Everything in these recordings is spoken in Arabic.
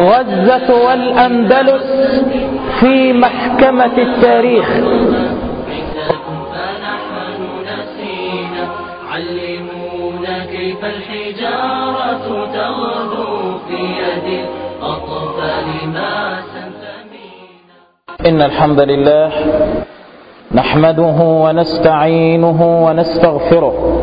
غزة والأندلس في محكمة التاريخ. علمونا كيف الحجارة تغدو في يد الأطفال ما سنتمينا. إن الحمد لله نحمده ونستعينه ونستغفره.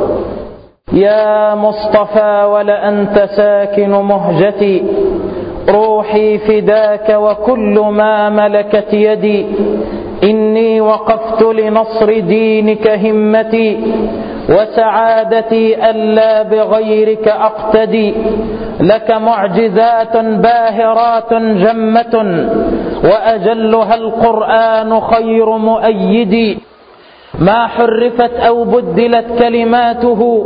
يا مصطفى ولأنت ساكن مهجتي. روحي فداك وكل ما ملكت يدي. إني وقفت لنصر دينك همتي. وسعادتي ألا بغيرك أقتدي. لك معجزات باهرات جمة. وأجلها القرآن خير مؤيد ما حرفت أو بدلت كلماته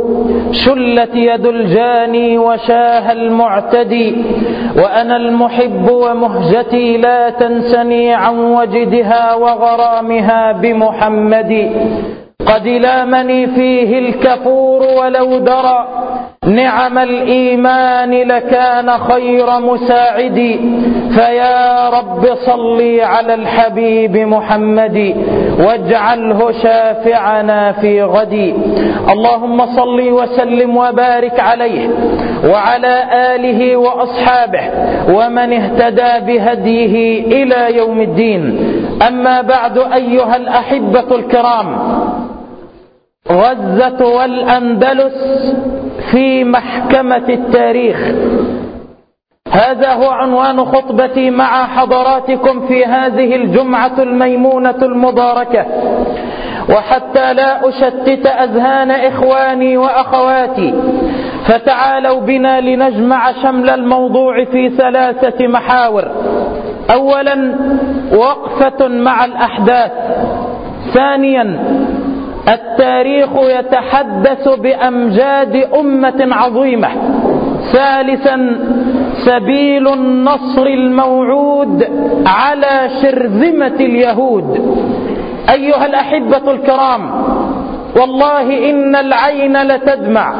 شلت يد الجاني وشاه المعتدي وأنا المحب ومهجتي لا تنسني عن وجدها وغرامها بمحمد قد لامني فيه الكفور ولو درى نعم الإيمان لكان خير مساعدي فيا رب صل على الحبيب محمد واجعله شافعنا في غدي. اللهم صل وسلم وبارك عليه وعلى آله وأصحابه ومن اهتدى بهديه إلى يوم الدين. أما بعد أيها الأحبة الكرام غزة والأندلس في محكمة التاريخ. هذا هو عنوان خطبتي مع حضراتكم في هذه الجمعة الميمونة المباركة. وحتى لا أشتت أذهان إخواني وأخواتي فتعالوا بنا لنجمع شمل الموضوع في ثلاثة محاور. اولا وقفة مع الأحداث. ثانيا التاريخ يتحدث بأمجاد أمة عظيمة. ثالثا سبيل النصر الموعود على شرذمة اليهود. أيها الأحبة الكرام والله إن العين لتدمع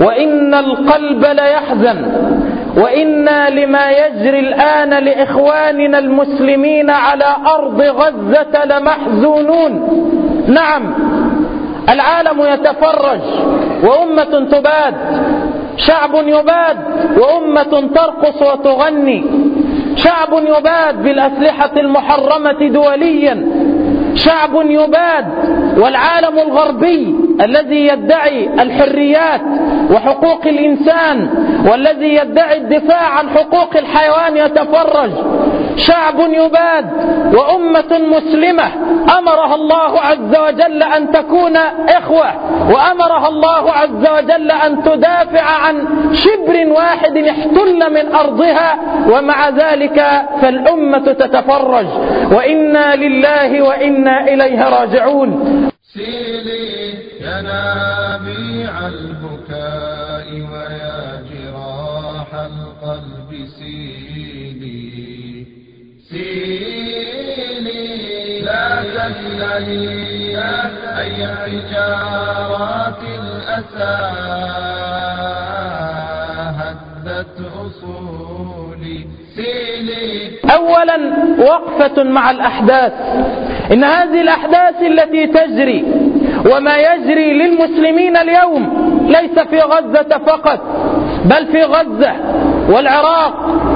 وإن القلب ليحزن وإنا لما يجري الآن لإخواننا المسلمين على أرض غزة لمحزونون. نعم. العالم يتفرج وأمة تباد شعب يباد وأمة ترقص وتغني. شعب يباد بالأسلحة المحرمة دوليا. شعب يباد والعالم الغربي الذي يدعي الحريات وحقوق الإنسان والذي يدعي الدفاع عن حقوق الحيوان يتفرج. شعب يباد وأمة مسلمة. أمرها الله عز وجل أن تكون إخوة وأمرها الله عز وجل أن تدافع عن شبر واحد احتل من أرضها ومع ذلك فالأمة تتفرج. وإنا لله وإنا إليه راجعون. سيلي ينابيع البكاء أي حجارات الأسى هدت أصولي سيلي اولا وقفة مع الأحداث. إن هذه الأحداث التي تجري وما يجري للمسلمين اليوم ليس في غزة فقط بل في غزة. والعراق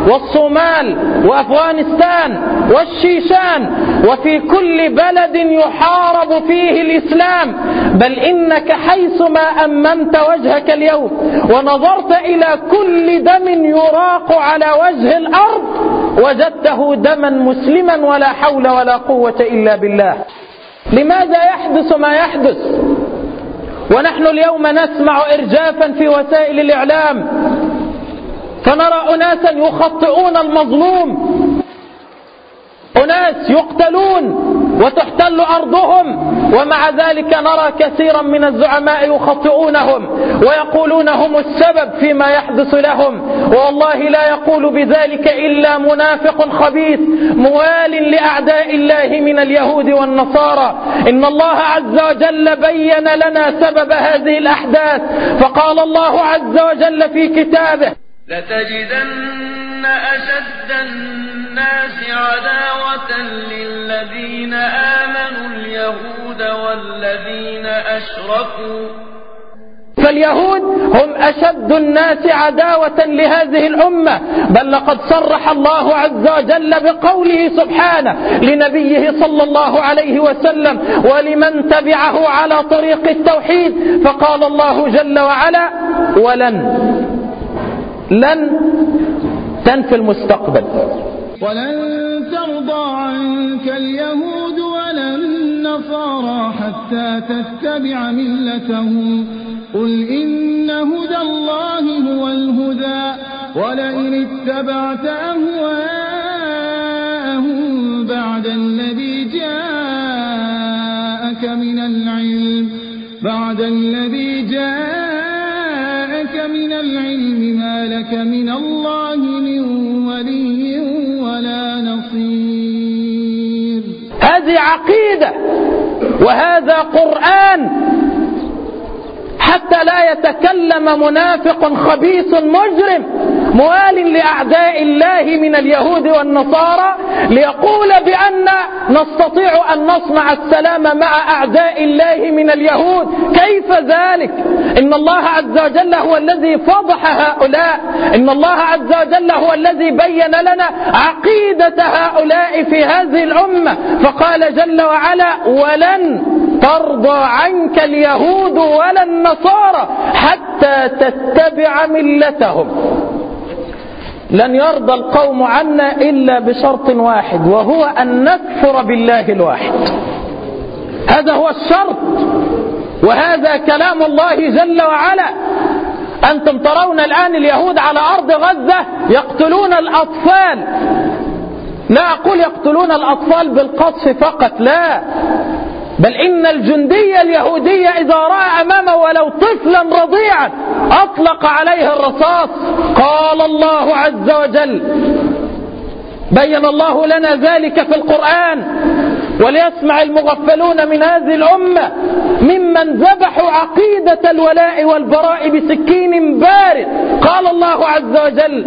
والصومال وأفغانستان والشيشان وفي كل بلد يحارب فيه الإسلام. بل إنك حيثما أممت وجهك اليوم ونظرت إلى كل دم يراق على وجه الأرض وجدته دما مسلما ولا حول ولا قوة إلا بالله. لماذا يحدث ما يحدث؟ ونحن اليوم نسمع إرجافا في وسائل الإعلام فنرى أناسا يخطئون المظلوم. أناس يقتلون وتحتل أرضهم. ومع ذلك نرى كثيرا من الزعماء يخطئونهم ويقولون هم السبب فيما يحدث لهم. والله لا يقول بذلك إلا منافق خبيث موال لأعداء الله من اليهود والنصارى. إن الله عز وجل بين لنا سبب هذه الأحداث. فقال الله عز وجل في كتابه لتجدن أشد الناس عداوة للذين آمنوا اليهود والذين أشركوا. فاليهود هم أشد الناس عداوة لهذه الأمة بل لقد صرح الله عز وجل بقوله سبحانه لنبيه صلى الله عليه وسلم ولمن تبعه على طريق التوحيد فقال الله جل وعلا ولن لن تنفي المستقبل. ولن ترضى عنك اليهود ولا النصارى حتى تتبع ملتهم. قل إن هدى الله هو الهدى ولئن اتبعت أهواءهم بعد الذي جاءك من العلم بعد الذي جاءك من العلم. لك من الله من ولي ولا نصير. هذه عقيدة وهذا قرآن حتى لا يتكلم منافق خبيث مجرم موال لأعداء الله من اليهود والنصارى ليقول بأن نستطيع أن نصنع السلام مع أعداء الله من اليهود. كيف ذلك؟ إن الله عز وجل هو الذي فضح هؤلاء. إن الله عز وجل هو الذي بين لنا عقيدة هؤلاء في هذه الأمة. فقال جل وعلا ولن ترضى عنك اليهود ولا النصارى حتى تتبع ملتهم. لن يرضى القوم عنا إلا بشرط واحد وهو أن نكفر بالله الواحد. هذا هو الشرط وهذا كلام الله جل وعلا. أنتم ترون الآن اليهود على أرض غزة يقتلون الأطفال. لا أقول يقتلون الأطفال بالقصف فقط لا. بل إن الجندي اليهودي إذا رأى أمامه ولو طفلا رضيعا أطلق عليه الرصاص. قال الله عز وجل بين الله لنا ذلك في القرآن وليسمع المغفلون من هذه الأمة ممن ذبحوا عقيدة الولاء والبراء بسكين بارد. قال الله عز وجل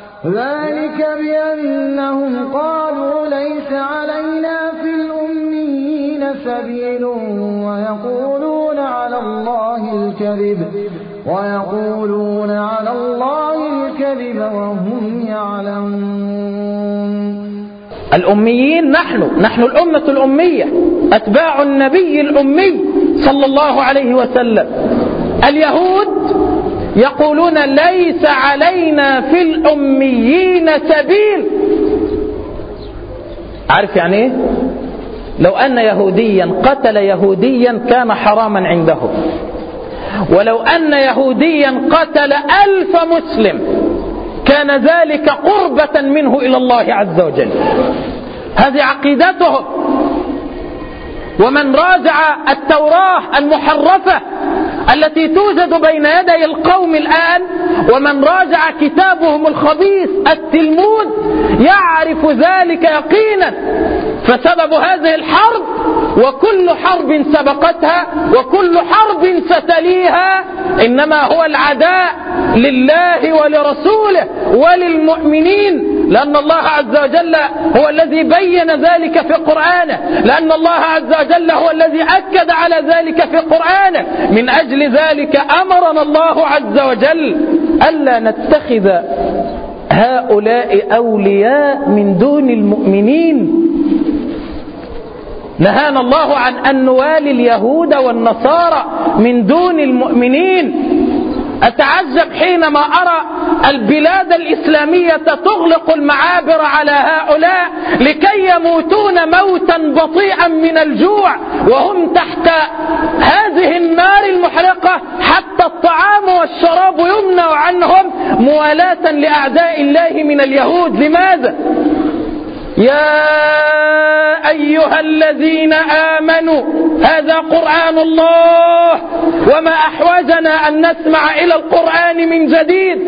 ذلك بأنهم قالوا ليس علينا في الأميين سبيل ويقولون على الله الكذب ويقولون على الله الكذب وهم يعلمون. الأميين نحن نحن الأمة الأمية أتباع النبي الأمي صلى الله عليه وسلم. اليهود يقولون ليس علينا في الأميين سبيل. عارف يعني إيه؟ لو أن يهوديا قتل يهوديا كان حراما عندهم ولو أن يهوديا قتل ألف مسلم كان ذلك قربة منه إلى الله عز وجل. هذه عقيدتهم. ومن راجع التوراة المحرفة التي توجد بين يدي القوم الآن ومن راجع كتابهم الخبيث التلمود يعرف ذلك يقينا. فسبب هذه الحرب وكل حرب سبقتها وكل حرب ستليها إنما هو العداء لله ولرسوله وللمؤمنين. لأن الله عز وجل هو الذي بين ذلك في قرآنه. لأن الله عز وجل هو الذي أكد على ذلك في قرآنه. من أجل ذلك أمرنا الله عز وجل ألا نتخذ هؤلاء أولياء من دون المؤمنين. نهانا الله عن أن نوالي اليهود والنصارى من دون المؤمنين. أتعجب حينما أرى البلاد الإسلامية تغلق المعابر على هؤلاء لكي يموتون موتا بطيئا من الجوع وهم تحت هذه النار المحرقة حتى الطعام والشراب يمنع عنهم موالاة لأعداء الله من اليهود لماذا؟ يا أيها الذين آمنوا هذا قرآن الله وما أحوجنا أن نسمع إلى القرآن من جديد.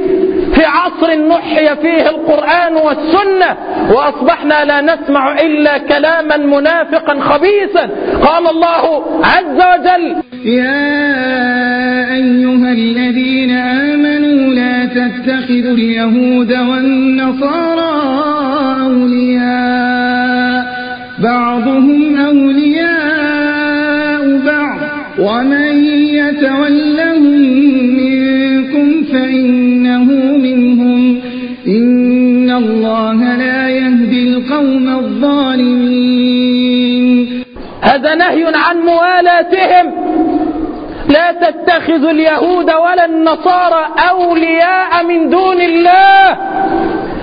في عصر نحي فيه القرآن والسنة وأصبحنا لا نسمع إلا كلاما منافقا خبيثا. قال الله عز وجل يا أيها الذين آمنوا لا تتخذوا اليهود والنصارى أولياء. بعضهم أولياء بعض. ومن يتولهم منكم فإنه منهم. إن الله لا يهدي القوم الظالمين. هذا نهي عن موالاتهم. لا تتخذوا اليهود ولا النصارى أولياء من دون الله.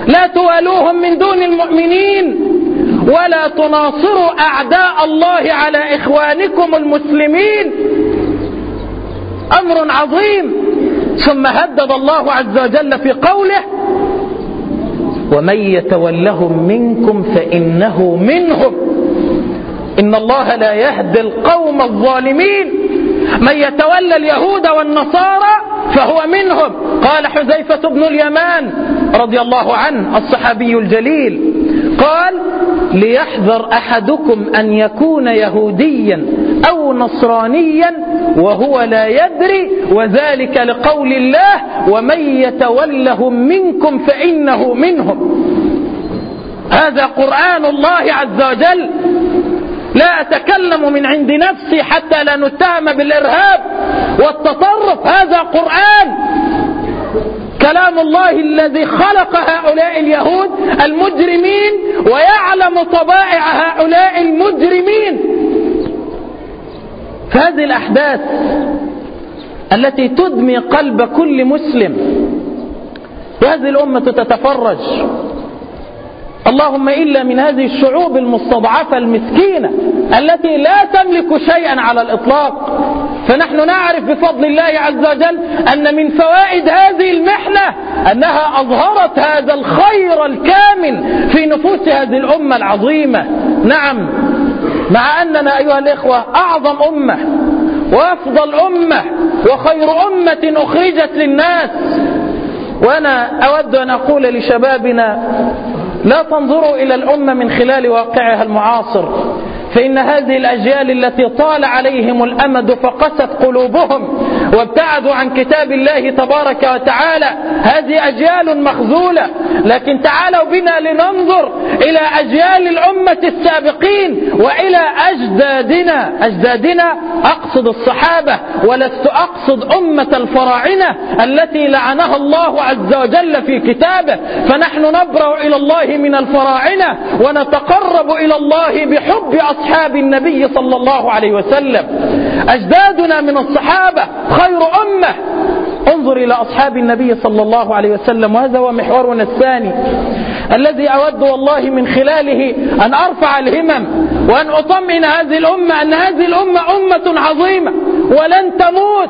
لا توالوهم من دون المؤمنين. ولا تناصروا أعداء الله على إخوانكم المسلمين. أمر عظيم. ثم هدد الله عز وجل في قوله ومن يتولهم منكم فإنه منهم. إن الله لا يهدي القوم الظالمين. من يتولى اليهود والنصارى فهو منهم. قال حذيفة بن اليمان رضي الله عنه الصحابي الجليل قال ليحذر أحدكم أن يكون يهوديا أو نصرانيا وهو لا يدري وذلك لقول الله ومن يتولهم منكم فإنه منهم. هذا قرآن الله عز وجل لا أتكلم من عند نفسي حتى لا نتهم بالإرهاب والتطرف. هذا قرآن. كلام الله الذي خلق هؤلاء اليهود المجرمين ويعلم طبائع هؤلاء المجرمين. فهذه الأحداث التي تدمي قلب كل مسلم. وهذه الأمة تتفرج. اللهم إلا من هذه الشعوب المستضعفة المسكينة التي لا تملك شيئا على الإطلاق. فنحن نعرف بفضل الله عز وجل أن من فوائد هذه المحنة أنها أظهرت هذا الخير الكامل في نفوس هذه الأمة العظيمة. نعم مع أننا أيها الإخوة أعظم أمة وأفضل أمة وخير أمة أخرجت للناس. وأنا أود أن أقول لشبابنا لا تنظروا إلى الأمة من خلال واقعها المعاصر. فإن هذه الأجيال التي طال عليهم الأمد فقست قلوبهم وابتعدوا عن كتاب الله تبارك وتعالى هذه أجيال مخذولة. لكن تعالوا بنا لننظر إلى أجيال الأمة السابقين وإلى أجدادنا. أجدادنا أقصد الصحابة ولست أقصد أمة الفراعنة التي لعنها الله عز وجل في كتابه. فنحن نبرأ إلى الله من الفراعنة ونتقرب إلى الله بحب أصحاب النبي صلى الله عليه وسلم. أجدادنا من الصحابة خير أمة. انظر إلى أصحاب النبي صلى الله عليه وسلم. وهذا هو محورنا الثاني. الذي أود والله من خلاله أن أرفع الهمم وأن أطمئن هذه الأمة أن هذه الأمة أمة عظيمة ولن تموت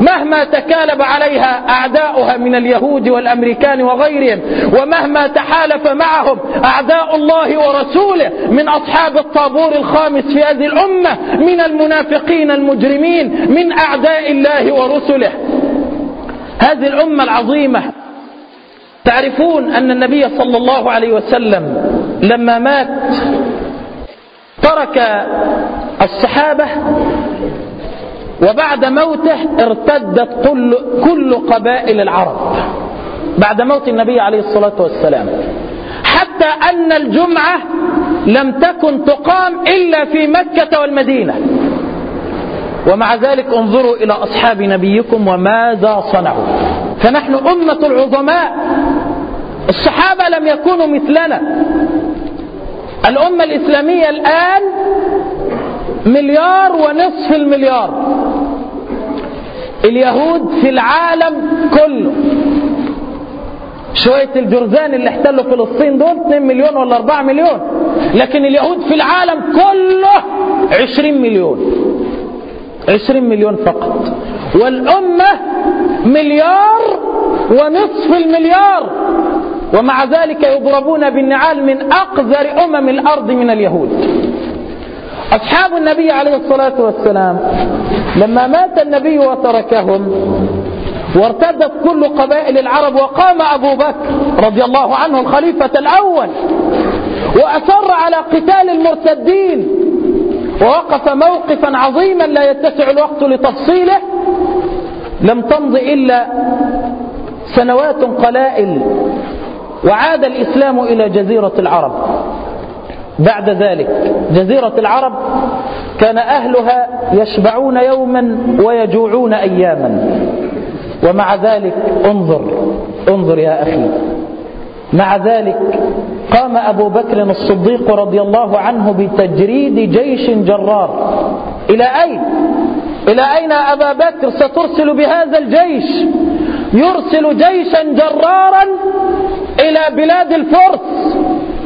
مهما تكالب عليها أعداؤها من اليهود والأمريكان وغيرهم ومهما تحالف معهم أعداء الله ورسوله من أصحاب الطابور الخامس في هذه الأمة من المنافقين المجرمين من أعداء الله ورسله. هذه الأمة العظيمة تعرفون أن النبي صلى الله عليه وسلم لما مات ترك الصحابة وبعد موته ارتدت كل, كل قبائل العرب بعد موت النبي عليه الصلاة والسلام. حتى أن الجمعة لم تكن تقام إلا في مكة والمدينة. ومع ذلك انظروا إلى أصحاب نبيكم وماذا صنعوا. فنحن أمة العظماء الصحابة لم يكونوا مثلنا. الأمة الإسلامية الآن مليار ونصف المليار. اليهود في العالم كله. شوية الجرذان اللي احتلوا فلسطين دول 2 مليون ولا 4 مليون. لكن اليهود في العالم كله 20 مليون. 20 مليون فقط. والأمة مليار ونصف المليار. ومع ذلك يضربون بالنعال من أقذر أمم الأرض من اليهود. أصحاب النبي عليه الصلاة والسلام لما مات النبي وتركهم وارتدت كل قبائل العرب وقام أبو بكر رضي الله عنه الخليفة الأول وأصر على قتال المرتدين ووقف موقفا عظيما لا يتسع الوقت لتفصيله. لم تمض إلا سنوات قلائل وعاد الإسلام إلى جزيرة العرب. بعد ذلك جزيرة العرب كان أهلها يشبعون يوما ويجوعون أياما. ومع ذلك انظر انظر يا أخي. مع ذلك قام أبو بكر الصديق رضي الله عنه بتجريد جيش جرار. إلى أين؟ إلى أين أبا بكر؟ سترسل بهذا الجيش. يرسل جيشا جرارا إلى بلاد الفرس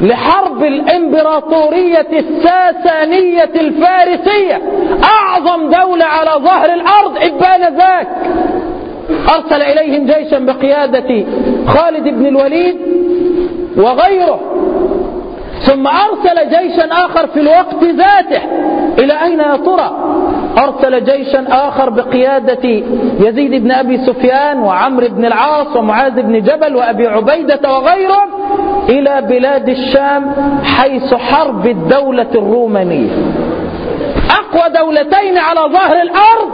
لحرب الإمبراطورية الساسانية الفارسية. أعظم دولة على ظهر الأرض إبان ذاك. أرسل إليهم جيشا بقيادة خالد بن الوليد وغيره. ثم أرسل جيشا آخر في الوقت ذاته. إلى أين يا ترى أرسل جيشا آخر بقيادة يزيد بن أبي سفيان وعمرو بن العاص ومعاذ بن جبل وأبي عبيدة وغيرهم إلى بلاد الشام حيث حرب الدولة الرومانية. أقوى دولتين على ظهر الأرض.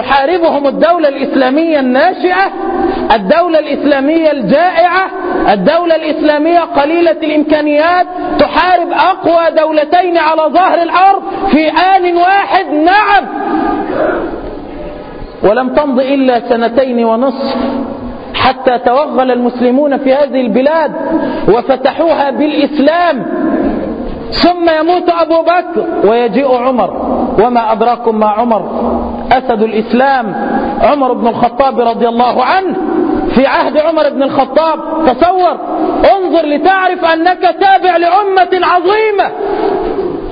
تحاربهم الدولة الإسلامية الناشئة الدولة الإسلامية الجائعة الدولة الإسلامية قليلة الإمكانيات تحارب أقوى دولتين على ظهر الأرض في آن واحد. نعم. ولم تمض إلا سنتين ونصف حتى توغل المسلمون في هذه البلاد وفتحوها بالإسلام. ثم يموت أبو بكر ويجيء عمر. وما أدراكم ما عمر؟ أسد الإسلام. عمر بن الخطاب رضي الله عنه في عهد عمر بن الخطاب تصور انظر لتعرف أنك تابع لأمة عظيمة.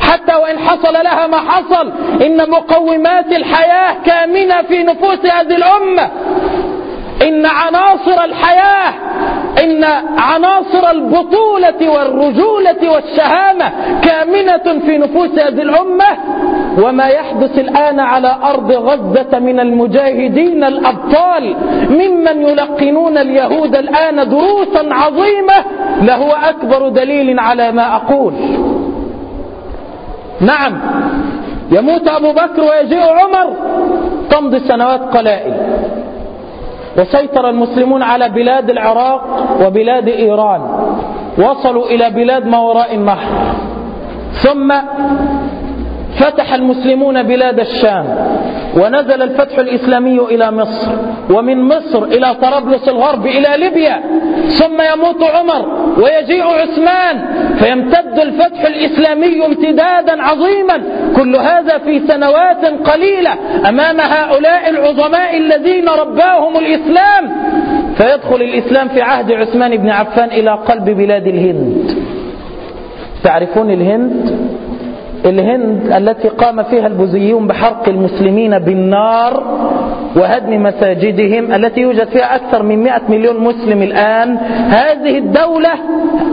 حتى وإن حصل لها ما حصل إن مقومات الحياة كامنة في نفوس هذه الأمة. إن عناصر الحياة إن عناصر البطولة والرجولة والشهامة كامنة في نفوس هذه الأمة وما يحدث الآن على أرض غزة من المجاهدين الأبطال ممن يلقنون اليهود الآن دروسا عظيمة لهو أكبر دليل على ما أقول. نعم يموت أبو بكر ويجيء عمر تمضي سنوات قلائل. وسيطر المسلمون على بلاد العراق وبلاد إيران. وصلوا إلى بلاد ما وراء النهر. ثم فتح المسلمون بلاد الشام ونزل الفتح الإسلامي إلى مصر ومن مصر إلى طرابلس الغرب إلى ليبيا ثم يموت عمر ويجيء عثمان فيمتد الفتح الإسلامي امتدادا عظيما. كل هذا في سنوات قليلة أمام هؤلاء العظماء الذين رباهم الإسلام. فيدخل الإسلام في عهد عثمان بن عفان إلى قلب بلاد الهند. تعرفون الهند؟ الهند التي قام فيها البوذيون بحرق المسلمين بالنار وهدم مساجدهم التي يوجد فيها أكثر من 100 مليون مسلم الآن. هذه الدولة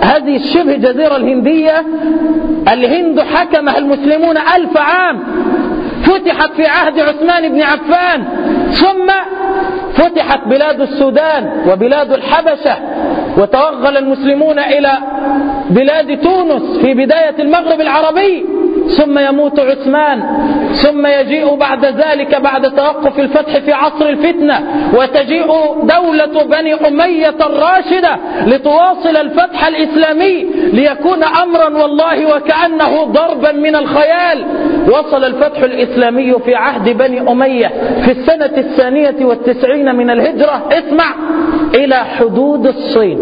هذه الشبه جزيرة الهندية الهند حكمها المسلمون ألف عام. فتحت في عهد عثمان بن عفان ثم فتحت بلاد السودان وبلاد الحبشة وتوغل المسلمون إلى بلاد تونس في بداية المغرب العربي. ثم يموت عثمان ثم يجيء بعد ذلك بعد توقف الفتح في عصر الفتنة وتجيء دولة بني أمية الراشدة لتواصل الفتح الإسلامي ليكون أمرا والله وكأنه ضربا من الخيال. وصل الفتح الإسلامي في عهد بني أمية في السنة الثانية والتسعين من الهجرة. اسمع إلى حدود الصين.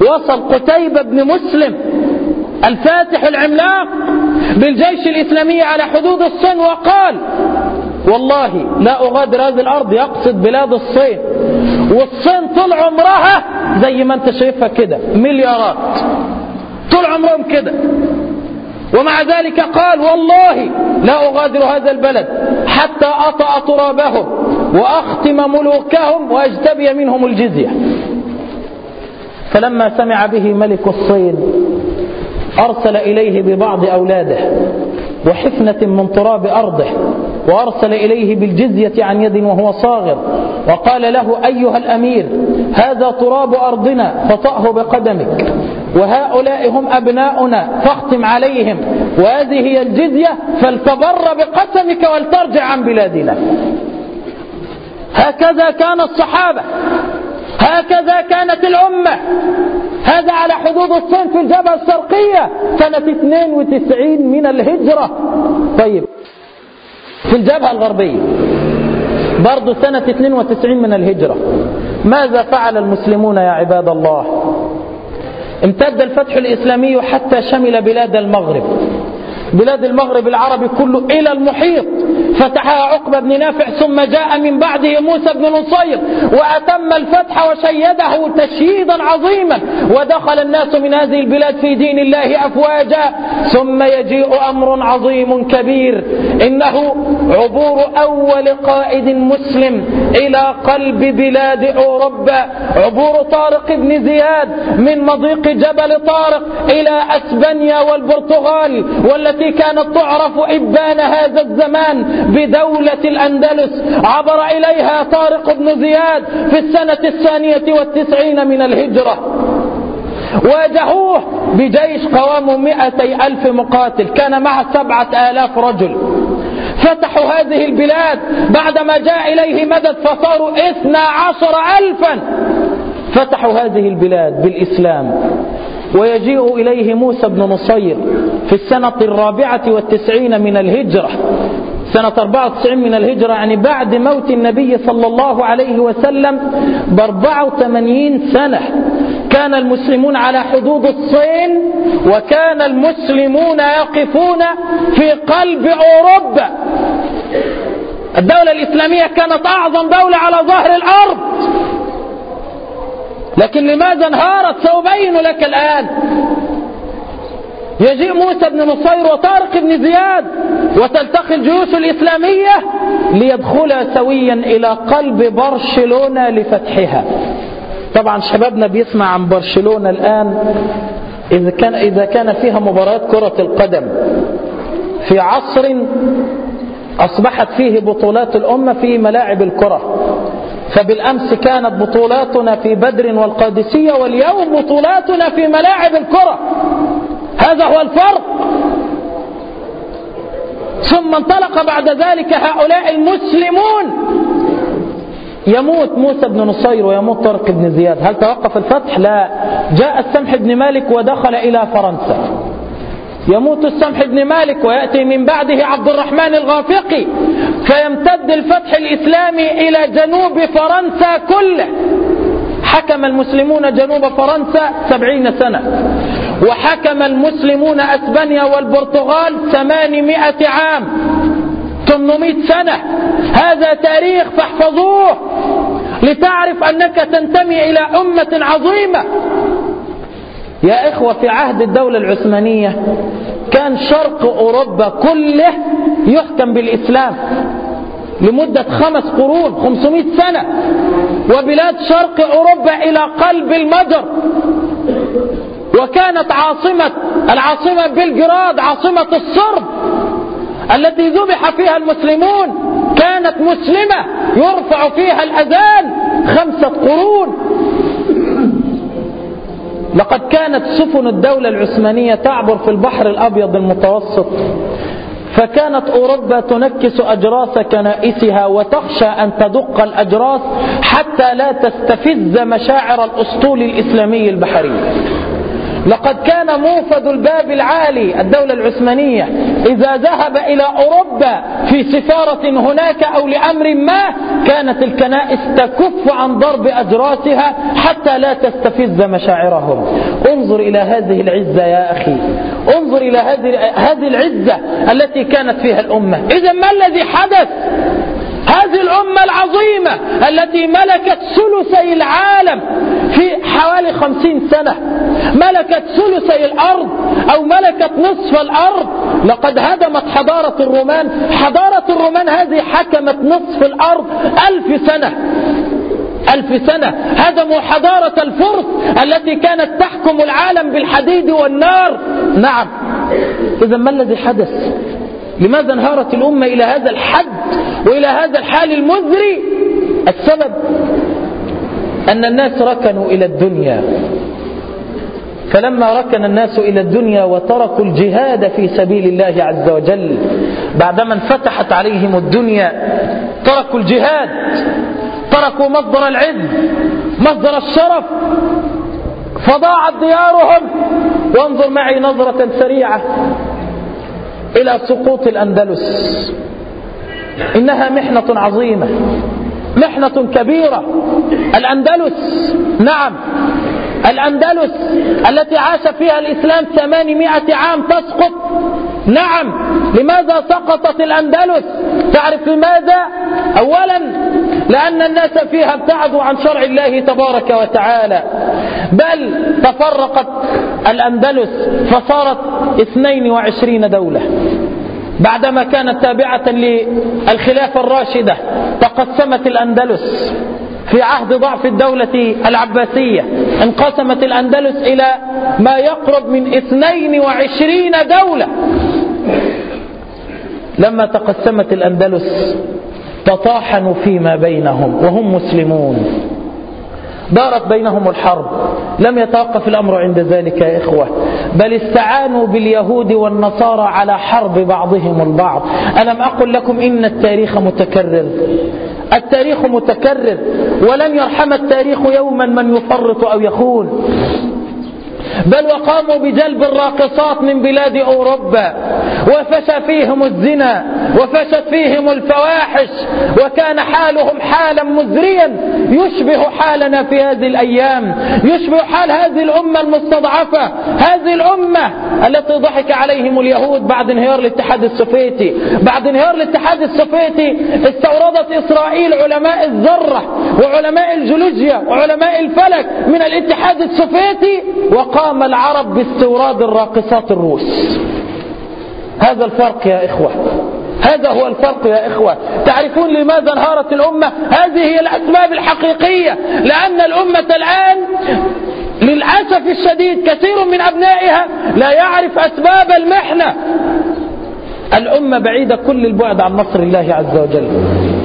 وصل قتيبة بن مسلم الفاتح العملاق بالجيش الإسلامي على حدود الصين وقال والله لا أغادر هذه الأرض يقصد بلاد الصين. والصين طول عمرها زي ما أنت شايفها كده مليارات. طول عمرهم كده. ومع ذلك قال والله لا أغادر هذا البلد حتى أطأ ترابهم وأختم ملوكهم وأجتبي منهم الجزية. فلما سمع به ملك الصين أرسل إليه ببعض أولاده وحفنة من تراب أرضه وأرسل إليه بالجزية عن يد وهو صاغر وقال له أيها الأمير هذا تراب أرضنا فطأه بقدمك. وهؤلاء هم أبناؤنا فاختم عليهم. وهذه هي الجزية فلتبر بقسمك ولترجع عن بلادنا. هكذا كان الصحابة. هكذا كانت الأمة. هذا على حدود الصين في الجبهة الشرقية سنة 92 من الهجرة. طيب. في الجبهة الغربية برضو سنة 92 من الهجرة. ماذا فعل المسلمون يا عباد الله؟ امتد الفتح الإسلامي حتى شمل بلاد المغرب. بلاد المغرب العربي كله إلى المحيط. فتحها عقبة بن نافع ثم جاء من بعده موسى بن نصير وأتم الفتح وشيده تشييدا عظيما. ودخل الناس من هذه البلاد في دين الله أفواجا. ثم يجيء أمر عظيم كبير. إنه عبور أول قائد مسلم إلى قلب بلاد أوروبا. عبور طارق بن زياد من مضيق جبل طارق إلى أسبانيا والبرتغال والتي كانت تعرف إبان هذا الزمان بدولة الأندلس عبر إليها طارق بن زياد في السنة الثانية والتسعين من الهجرة. واجهوه بجيش قوامه مئتي ألف مقاتل كان معه سبعة آلاف رجل. فتحوا هذه البلاد بعدما جاء إليه مدد فصاروا اثنا عشر ألفا. فتحوا هذه البلاد بالإسلام. ويجيء إليه موسى بن نصير في السنة الرابعة والتسعين من الهجرة. سنة 94 من الهجرة يعني بعد موت النبي صلى الله عليه وسلم ب 84 سنة. كان المسلمون على حدود الصين وكان المسلمون يقفون في قلب أوروبا. الدولة الإسلامية كانت أعظم دولة على ظهر الأرض. لكن لماذا انهارت سأبين لك الآن؟ يجيء موسى بن نصير وطارق بن زياد وتلتقي الجيوش الإسلامية ليدخلا سويا إلى قلب برشلونة لفتحها. طبعا شبابنا بيسمع عن برشلونة الآن إذا كان, إذا كان فيها مباريات كرة القدم. في عصر أصبحت فيه بطولات الأمة في ملاعب الكرة. فبالأمس كانت بطولاتنا في بدر والقادسية واليوم بطولاتنا في ملاعب الكرة. هذا هو الفرق. ثم انطلق بعد ذلك هؤلاء المسلمون. يموت موسى بن نصير ويموت طارق بن زياد. هل توقف الفتح؟ لا. جاء السمح بن مالك ودخل إلى فرنسا. يموت السمح بن مالك ويأتي من بعده عبد الرحمن الغافقي فيمتد الفتح الإسلامي إلى جنوب فرنسا كله. حكم المسلمون جنوب فرنسا سبعين سنة وحكم المسلمون أسبانيا والبرتغال ثمانمائة عام 800 سنة. هذا تاريخ فاحفظوه لتعرف أنك تنتمي إلى أمة عظيمة. يا إخوة في عهد الدولة العثمانية كان شرق أوروبا كله يحكم بالإسلام لمدة خمس قرون 500 سنة وبلاد شرق أوروبا إلى قلب المجر. وكانت عاصمة العاصمة بلجراد عاصمة الصرب التي ذبح فيها المسلمون كانت مسلمة يرفع فيها الأذان خمسة قرون. لقد كانت سفن الدولة العثمانية تعبر في البحر الأبيض المتوسط فكانت أوروبا تنكس أجراس كنائسها وتخشى أن تدق الأجراس حتى لا تستفز مشاعر الأسطول الإسلامي البحري. لقد كان موفد الباب العالي الدولة العثمانية إذا ذهب إلى أوروبا في سفارة هناك أو لأمر ما كانت الكنائس تكف عن ضرب أجراسها حتى لا تستفز مشاعرهم. انظر إلى هذه العزة يا أخي. انظر إلى هذه العزة التي كانت فيها الأمة. إذا ما الذي حدث؟ هذه الأمة العظيمة التي ملكت ثلثي العالم في حوالي خمسين سنة. ملكت ثلثي الأرض أو ملكت نصف الأرض. لقد هدمت حضارة الرومان. حضارة الرومان هذه حكمت نصف الأرض ألف سنة. ألف سنة. هدموا حضارة الفرس التي كانت تحكم العالم بالحديد والنار. نعم. إذا ما الذي حدث؟ لماذا انهارت الأمة إلى هذا الحد وإلى هذا الحال المزري؟ السبب أن الناس ركنوا إلى الدنيا. فلما ركن الناس إلى الدنيا وتركوا الجهاد في سبيل الله عز وجل بعدما انفتحت عليهم الدنيا تركوا الجهاد. تركوا مصدر العز مصدر الشرف فضاعت ديارهم. وانظر معي نظرة سريعة إلى سقوط الأندلس. إنها محنة عظيمة محنة كبيرة. الأندلس نعم الأندلس التي عاش فيها الإسلام ثمانمائة عام تسقط. نعم. لماذا سقطت الأندلس؟ تعرف لماذا؟ أولا لأن الناس فيها ابتعدوا عن شرع الله تبارك وتعالى. بل تفرقت الأندلس فصارت 22 دولة. بعدما كانت تابعة للخلافة الراشدة تقسمت الأندلس. في عهد ضعف الدولة العباسية انقسمت الأندلس إلى ما يقرب من 22 دولة. لما تقسمت الأندلس تطاحنوا فيما بينهم وهم مسلمون. دارت بينهم الحرب. لم يتوقف الأمر عند ذلك يا إخوة. بل استعانوا باليهود والنصارى على حرب بعضهم البعض. ألم أقل لكم إن التاريخ متكرر؟ التاريخ متكرر. ولن يرحم التاريخ يوما من يفرط أو يخون. بل وقاموا بجلب الراقصات من بلاد أوروبا وفشى فيهم الزنا وفشت فيهم الفواحش وكان حالهم حالا مزريا يشبه حالنا في هذه الأيام يشبه حال هذه الأمة المستضعفة هذه الأمة التي ضحك عليهم اليهود بعد انهيار الاتحاد السوفيتي. بعد انهيار الاتحاد السوفيتي استوردت إسرائيل علماء الذرة وعلماء الجيولوجيا وعلماء الفلك من الاتحاد السوفيتي وقام العرب باستوراد الراقصات الروس. هذا الفرق يا إخوة. هذا هو الفرق يا إخوة. تعرفون لماذا انهارت الأمة؟ هذه هي الأسباب الحقيقية. لأن الأمة الآن للأسف الشديد كثير من أبنائها لا يعرف أسباب المحنة. الأمة بعيدة كل البعد عن نصر الله عز وجل.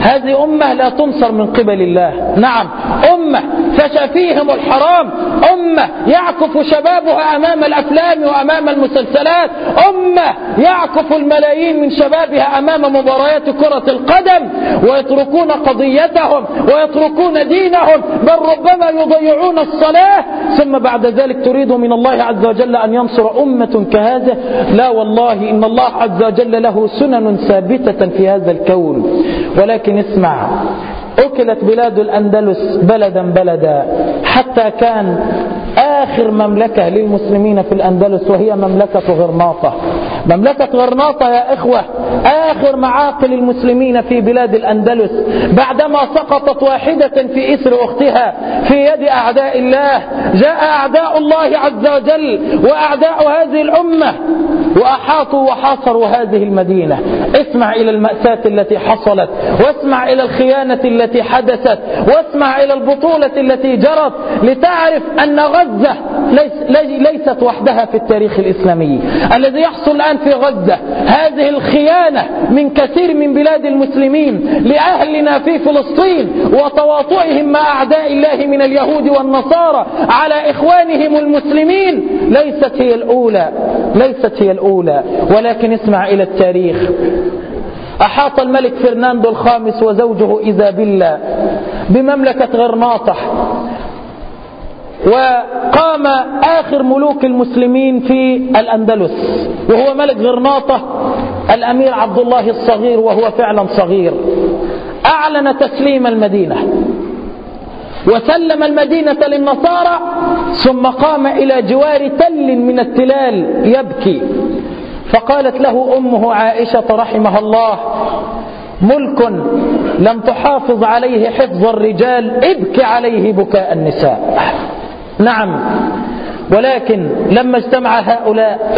هذه أمة لا تنصر من قبل الله. نعم أمة فشى فيهم الحرام أمة يعكف شبابها أمام الأفلام وأمام المسلسلات أمة يعكف الملايين من شبابها أمام مباريات كرة القدم ويتركون قضيتهم ويتركون دينهم بل ربما يضيعون الصلاة. ثم بعد ذلك تريد من الله عز وجل أن ينصر أمة كهذه؟ لا والله إن الله عز وجل له سنن ثابتة في هذا الكون. ولكن اسمع أكلت بلاد الأندلس بلدا بلدا. حتى كان آخر مملكة للمسلمين في الأندلس وهي مملكة غرناطة. مملكة غرناطة يا إخوة آخر معاقل المسلمين في بلاد الأندلس. بعدما سقطت واحدة في إثر أختها في يد أعداء الله جاء أعداء الله عز وجل وأعداء هذه الأمة وأحاطوا وحاصروا هذه المدينة. اسمع إلى المأساة التي حصلت. واسمع إلى الخيانة التي حدثت واسمع إلى البطولة التي جرت لتعرف أن غزة ليس ليست وحدها في التاريخ الإسلامي. الذي يحصل الآن في غزة هذه الخيانة من كثير من بلاد المسلمين لأهلنا في فلسطين وتواطؤهم مع أعداء الله من اليهود والنصارى على إخوانهم المسلمين. ليست هي الأولى ليست هي الأولى ولكن اسمع إلى التاريخ. أحاط الملك فرناندو الخامس وزوجه إيزابيلا بمملكة غرناطة وقام آخر ملوك المسلمين في الأندلس وهو ملك غرناطة الأمير عبد الله الصغير وهو فعلا صغير. أعلن تسليم المدينة وسلم المدينة للنصارى ثم قام إلى جوار تل من التلال يبكي. فقالت له أمه عائشة رحمها الله ملك لم تحافظ عليه حفظ الرجال ابك عليه بكاء النساء. نعم ولكن لما اجتمع هؤلاء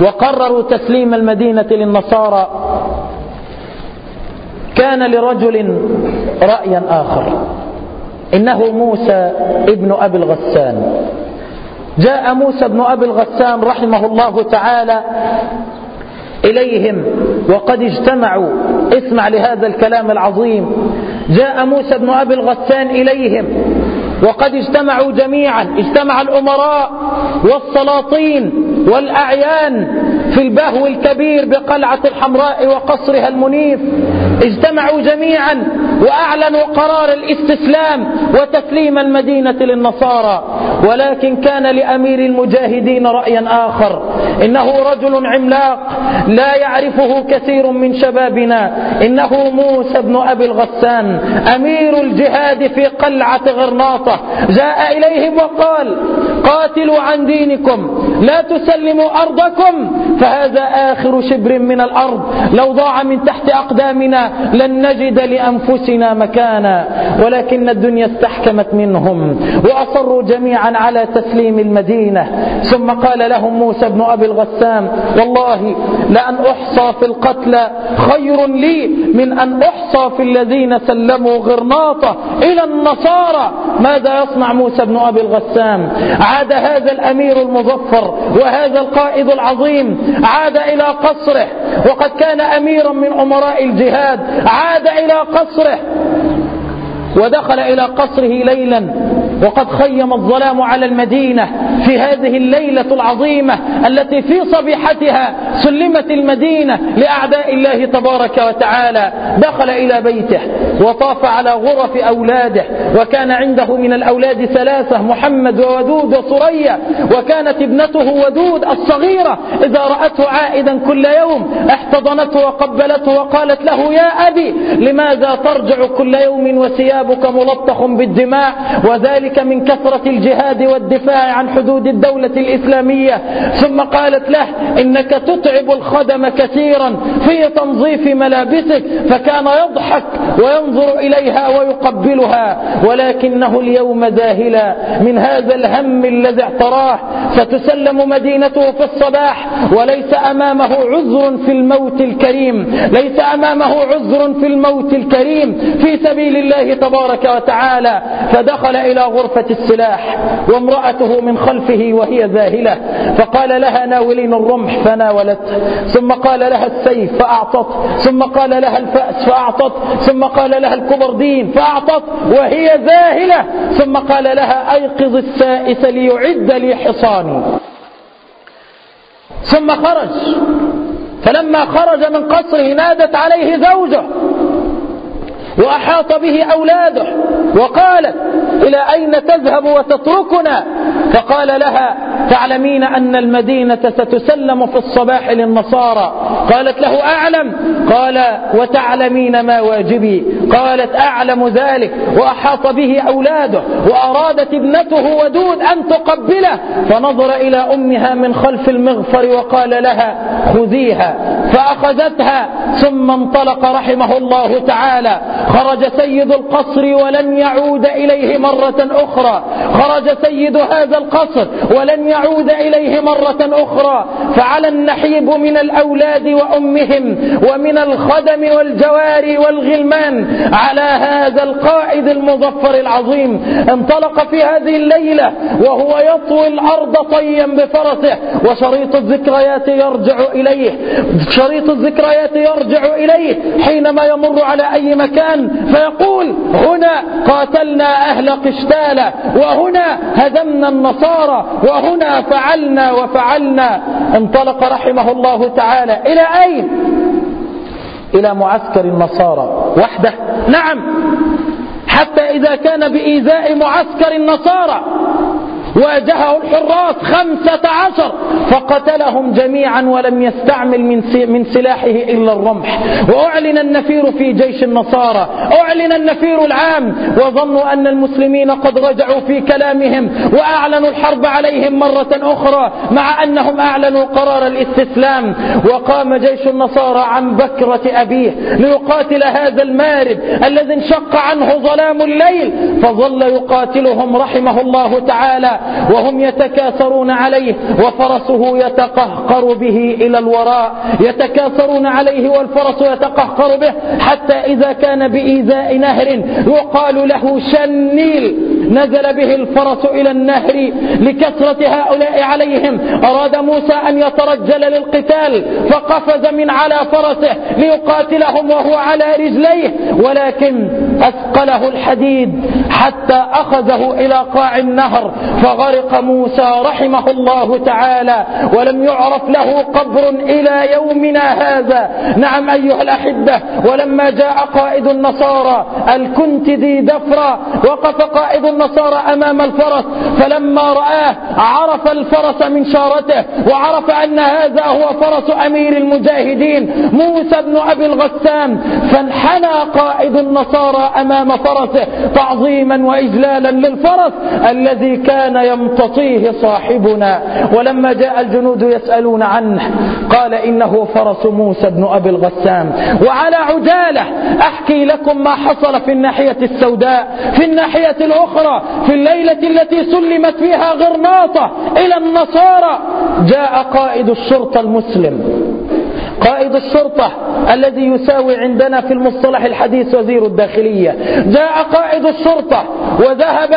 وقرروا تسليم المدينة للنصارى كان لرجل رأيا آخر إنه موسى ابن أبي الغسان. جاء موسى بن أبي الغسان رحمه الله تعالى إليهم وقد اجتمعوا. اسمع لهذا الكلام العظيم. جاء موسى بن أبي الغسان إليهم وقد اجتمعوا جميعا. اجتمع الأمراء والسلاطين. والأعيان في البهو الكبير بقلعة الحمراء وقصرها المنيف. اجتمعوا جميعا وأعلنوا قرار الاستسلام وتسليم المدينة للنصارى. ولكن كان لأمير المجاهدين رأيا آخر. إنه رجل عملاق لا يعرفه كثير من شبابنا. إنه موسى بن أبي الغسان أمير الجهاد في قلعة غرناطة. جاء إليهم وقال قاتلوا عن دينكم لا تسلموا أرضكم فهذا آخر شبر من الأرض. لو ضاع من تحت أقدامنا لن نجد لأنفسنا مكانا ولكن الدنيا استحكمت منهم وأصروا جميعا على تسليم المدينة. ثم قال لهم موسى بن أبي الغسام والله لأن أحصى في القتلى خير لي من أن أحصى في الذين سلموا غرناطة إلى النصارى. ماذا يصنع موسى بن أبي الغسام؟ عاد هذا الأمير المظفر وهذا القائد العظيم عاد إلى قصره وقد كان أميرا من أمراء الجهاد عاد إلى قصره ودخل إلى قصره ليلا. وقد خيم الظلام على المدينة في هذه الليلة العظيمة التي في صبيحتها سلمت المدينة لأعداء الله تبارك وتعالى. دخل إلى بيته وطاف على غرف أولاده وكان عنده من الأولاد ثلاثة محمد وودود وصريا وكانت ابنته ودود الصغيرة إذا رأته عائدا كل يوم احتضنته وقبلته وقالت له يا أبي لماذا ترجع كل يوم وثيابك ملطخ بالدماء؟ وذلك ذلك من كثرة الجهاد والدفاع عن حدود الدولة الإسلامية. ثم قالت له إنك تتعب الخدم كثيرا في تنظيف ملابسك فكان يضحك وينظر إليها ويقبلها. ولكنه اليوم ذاهلا من هذا الهم الذي اعتراه. ستسلم مدينته في الصباح وليس أمامه عذر في الموت الكريم. ليس أمامه عذر في الموت الكريم في سبيل الله تبارك وتعالى. فدخل إلى غرفة السلاح وامرأته من خلفه وهي ذاهلة. فقال لها ناولين الرمح فناولته ثم قال لها السيف فأعطت. ثم قال لها الفأس فأعطت. ثم قال لها الكبردين فأعطت. وهي ذاهلة. ثم قال لها أيقظ السائس ليعد لي حصاني. ثم خرج. فلما خرج من قصره نادت عليه زوجه. وأحاط به أولاده وقالت إلى أين تذهب وتتركنا؟ فقال لها تعلمين أن المدينة ستسلم في الصباح للنصارى. قالت له أعلم. قال وتعلمين ما واجبي؟ قالت أعلم ذلك. وأحاط به أولاده وأرادت ابنته ودود أن تقبله. فنظر إلى أمها من خلف المغفر وقال لها خذيها. فأخذتها ثم انطلق رحمه الله تعالى. خرج سيد القصر ولن يعود إليه مرة أخرى. خرج سيد هذا القصر ولن يعود إليه مرة أخرى. فعلى النحيب من الأولاد وأمهم ومن الخدم والجواري والغلمان على هذا القائد المظفر العظيم انطلق في هذه الليلة وهو يطوي الأرض طيا بفرسه. وشريط الذكريات يرجع إليه. شريط الذكريات يرجع إليه حينما يمر على أي مكان. فيقول هنا قاتلنا أهل قشتالة وهنا هزمنا النصارى وهنا فعلنا وفعلنا. انطلق رحمه الله تعالى. إلى أين؟ إلى معسكر النصارى. وحده. نعم. حتى إذا كان بإيذاء معسكر النصارى. واجهه الحراس خمسة عشر فقتلهم جميعا ولم يستعمل من سلاحه إلا الرمح. وأعلن النفير في جيش النصارى أعلن النفير العام وظنوا أن المسلمين قد رجعوا في كلامهم وأعلنوا الحرب عليهم مرة أخرى مع أنهم أعلنوا قرار الاستسلام. وقام جيش النصارى عن بكرة أبيه ليقاتل هذا المارد الذي انشق عنه ظلام الليل فظل يقاتلهم رحمه الله تعالى. وهم يتكاثرون عليه وفرسه يتقهقر به إلى الوراء يتكاثرون عليه والفرس يتقهقر به حتى إذا كان بإيذاء نهر يقال له شنيل. نزل به الفرس إلى النهر لكثرة هؤلاء عليهم. أراد موسى أن يترجل للقتال فقفز من على فرسه ليقاتلهم وهو على رجليه ولكن أثقله الحديد حتى أخذه إلى قاع النهر فغرق موسى رحمه الله تعالى ولم يعرف له قبر إلى يومنا هذا. نعم أيها الأحبة ولما جاء قائد النصارى الكنتدي دفرا وقف قائد النصارى أمام الفرس فلما رآه عرف الفرس من شارته وعرف أن هذا هو فرس أمير المجاهدين موسى بن أبي الغسام. فانحنى قائد النصارى أمام فرسه تعظيما وإجلالا للفرس الذي كان يمتطيه صاحبنا. ولما جاء الجنود يسألون عنه قال إنه فرس موسى بن أبي الغسام. وعلى عجالة أحكي لكم ما حصل في الناحية السوداء في الناحية الأخرى في الليلة التي سلمت فيها غرناطة إلى النصارى. جاء قائد الشرطة المسلم. قائد الشرطة الذي يساوي عندنا في المصطلح الحديث وزير الداخلية. جاء قائد الشرطة وذهب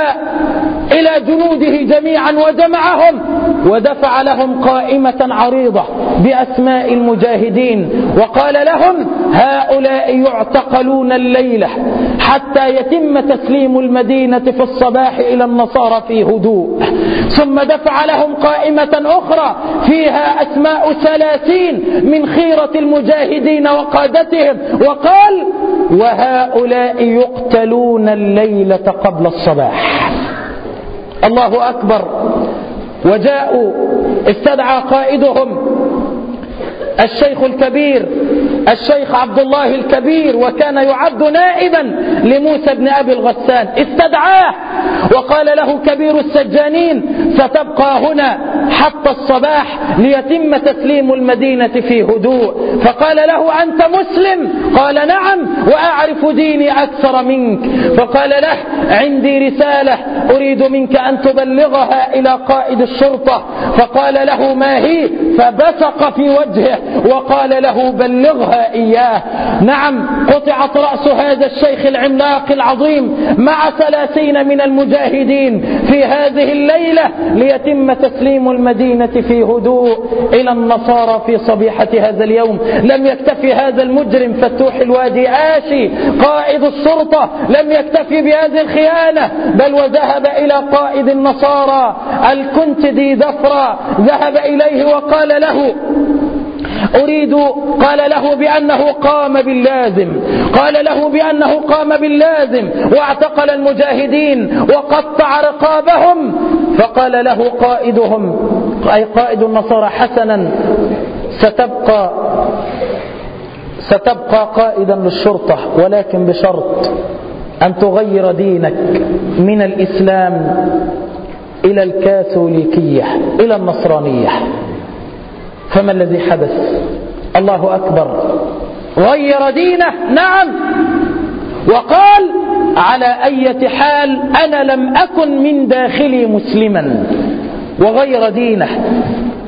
إلى جنوده جميعا وجمعهم ودفع لهم قائمة عريضة بأسماء المجاهدين وقال لهم هؤلاء يعتقلون الليلة حتى يتم تسليم المدينة في الصباح إلى النصارى في هدوء. ثم دفع لهم قائمة أخرى فيها أسماء ثلاثين من خيرة المجاهدين وقادتهم وقال وهؤلاء يقتلون الليلة قبل الصباح. الله أكبر. وجاءوا استدعى قائدهم الشيخ الكبير الشيخ عبد الله الكبير وكان يعد نائبا لموسى بن أبي الغسان. استدعاه وقال له كبير السجانين ستبقى هنا حتى الصباح ليتم تسليم المدينة في هدوء. فقال له أنت مسلم؟ قال نعم وأعرف ديني أكثر منك. فقال له عندي رسالة أريد منك أن تبلغها إلى قائد الشرطة. فقال له ما هي؟ فبصق في وجهه وقال له بلغها. إياه. نعم قطعت رأس هذا الشيخ العملاق العظيم مع ثلاثين من المجاهدين في هذه الليلة ليتم تسليم المدينة في هدوء إلى النصارى في صبيحة هذا اليوم. لم يكتفي هذا المجرم فتوح الوادي آشي قائد الشرطة لم يكتفي بهذه الخيانة بل وذهب إلى قائد النصارى الكنتدي ذفرا ذهب إليه وقال له أريد قال له بأنه قام باللازم قال له بأنه قام باللازم واعتقل المجاهدين وقطع رقابهم فقال له قائدهم أي قائد النصارى حسنا ستبقى ستبقى قائدا للشرطة ولكن بشرط أن تغير دينك من الإسلام إلى الكاثوليكية إلى النصرانية. فما الذي حدث الله أكبر. غير دينه؟ نعم. وقال على أي حال أنا لم أكن من داخلي مسلما. وغير دينه.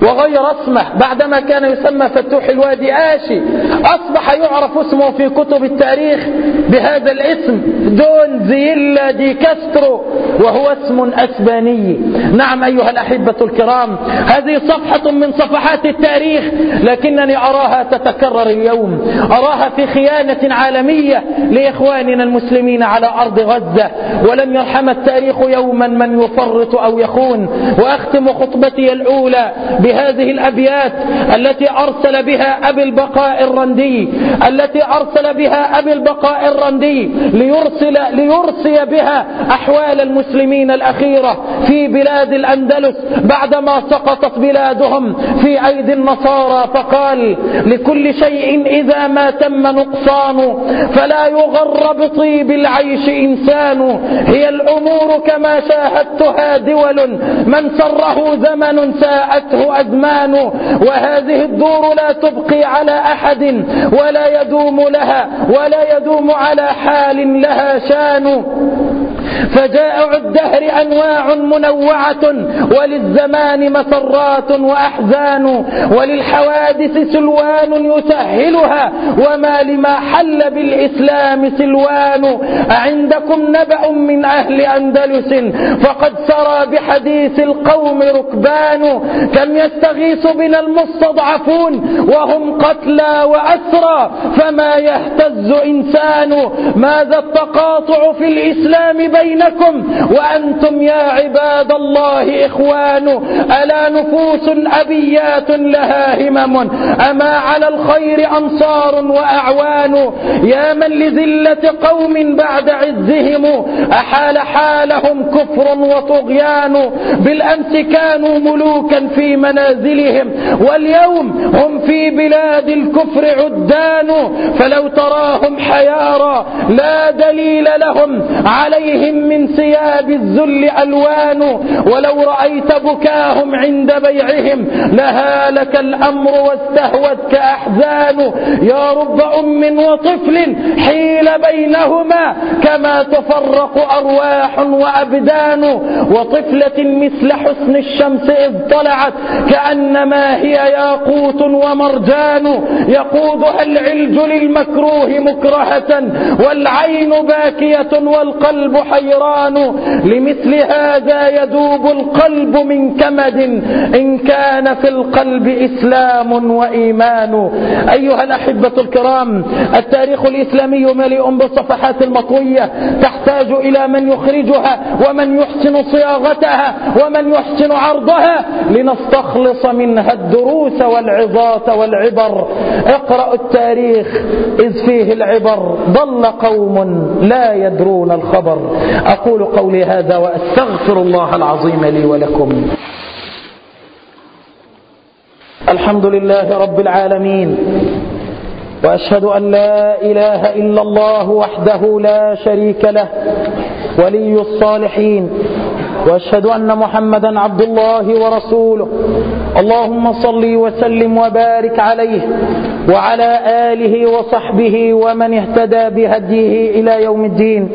وغير اسمه بعدما كان يسمى فتوح الوادي آشي أصبح يعرف اسمه في كتب التاريخ بهذا الاسم دون زيلا دي كاسترو وهو اسم أسباني. نعم أيها الأحبة الكرام هذه صفحة من صفحات التاريخ لكنني أراها تتكرر اليوم. أراها في خيانة عالمية لإخواننا المسلمين على أرض غزة. ولن يرحم التاريخ يوما من يفرط أو يخون. وأختم خطبتي الأولى بهذه الأبيات التي أرسل بها أبي البقاء الرندي التي أرسل بها أبي البقاء الرندي ليرسل ليرسي بها أحوال المسلمين الأخيرة في بلاد الأندلس بعدما سقطت بلادهم في أيدي النصارى فقال لكل شيء إذا ما تم نقصان فلا يغر بطيب العيش إنسان هي الأمور كما شاهدتها دول من سره زمن ساءته أزمان وهذه الدور لا تبقي على أحد ولا يدوم لها ولا يدوم على حال لها شان. فجائع الدهر أنواع منوعة وللزمان مسرات وأحزان وللحوادث سلوان يسهلها وما لما حل بالإسلام سلوان أعندكم نبأ من أهل أندلس فقد سرى بحديث القوم ركبان كم يستغيث بنا المستضعفون وهم قتلى وأسرى فما يهتز إنسان ماذا التقاطع في الإسلام بينكم وأنتم يا عباد الله إخوان ألا نفوس أبيات لها همم؟ أما على الخير أنصار وأعوان؟ يا من لذلة قوم بعد عزهم؟ أحال حالهم كفر وطغيان؟ بالأمس كانوا ملوكا في منازلهم واليوم هم في بلاد الكفر عدان فلو تراهم حيارى لا دليل لهم عليهم من ثياب الذل ألوان ولو رأيت بكاهم عند بيعهم لهالك الأمر واستهوتك أحزان. يا رب أم وطفل حيل بينهما كما تفرق أرواح وأبدان. وطفلة مثل حسن الشمس إذ طلعت كأنما هي ياقوت ومرجان. يقودها العلج للمكروه مكرهة والعين باكية والقلب حيران لمثل هذا يذوب القلب من كمد. إن كان في القلب إسلام وإيمان. أيها الأحبة الكرام التاريخ الإسلامي مليء بالصفحات المطوية تحتاج إلى من يخرجها ومن يحسن صياغتها ومن يحسن عرضها لنستخلص منها الدروس والعظات والعبر. اقرأوا التاريخ إذ فيه العبر ضل قوم لا يدرون الخبر. أقول قولي هذا وأستغفر الله العظيم لي ولكم. الحمد لله رب العالمين وأشهد أن لا إله إلا الله وحده لا شريك له ولي الصالحين وأشهد أن محمدا عبد الله ورسوله. اللهم صل وسلم وبارك عليه وعلى آله وصحبه ومن اهتدى بهديه إلى يوم الدين.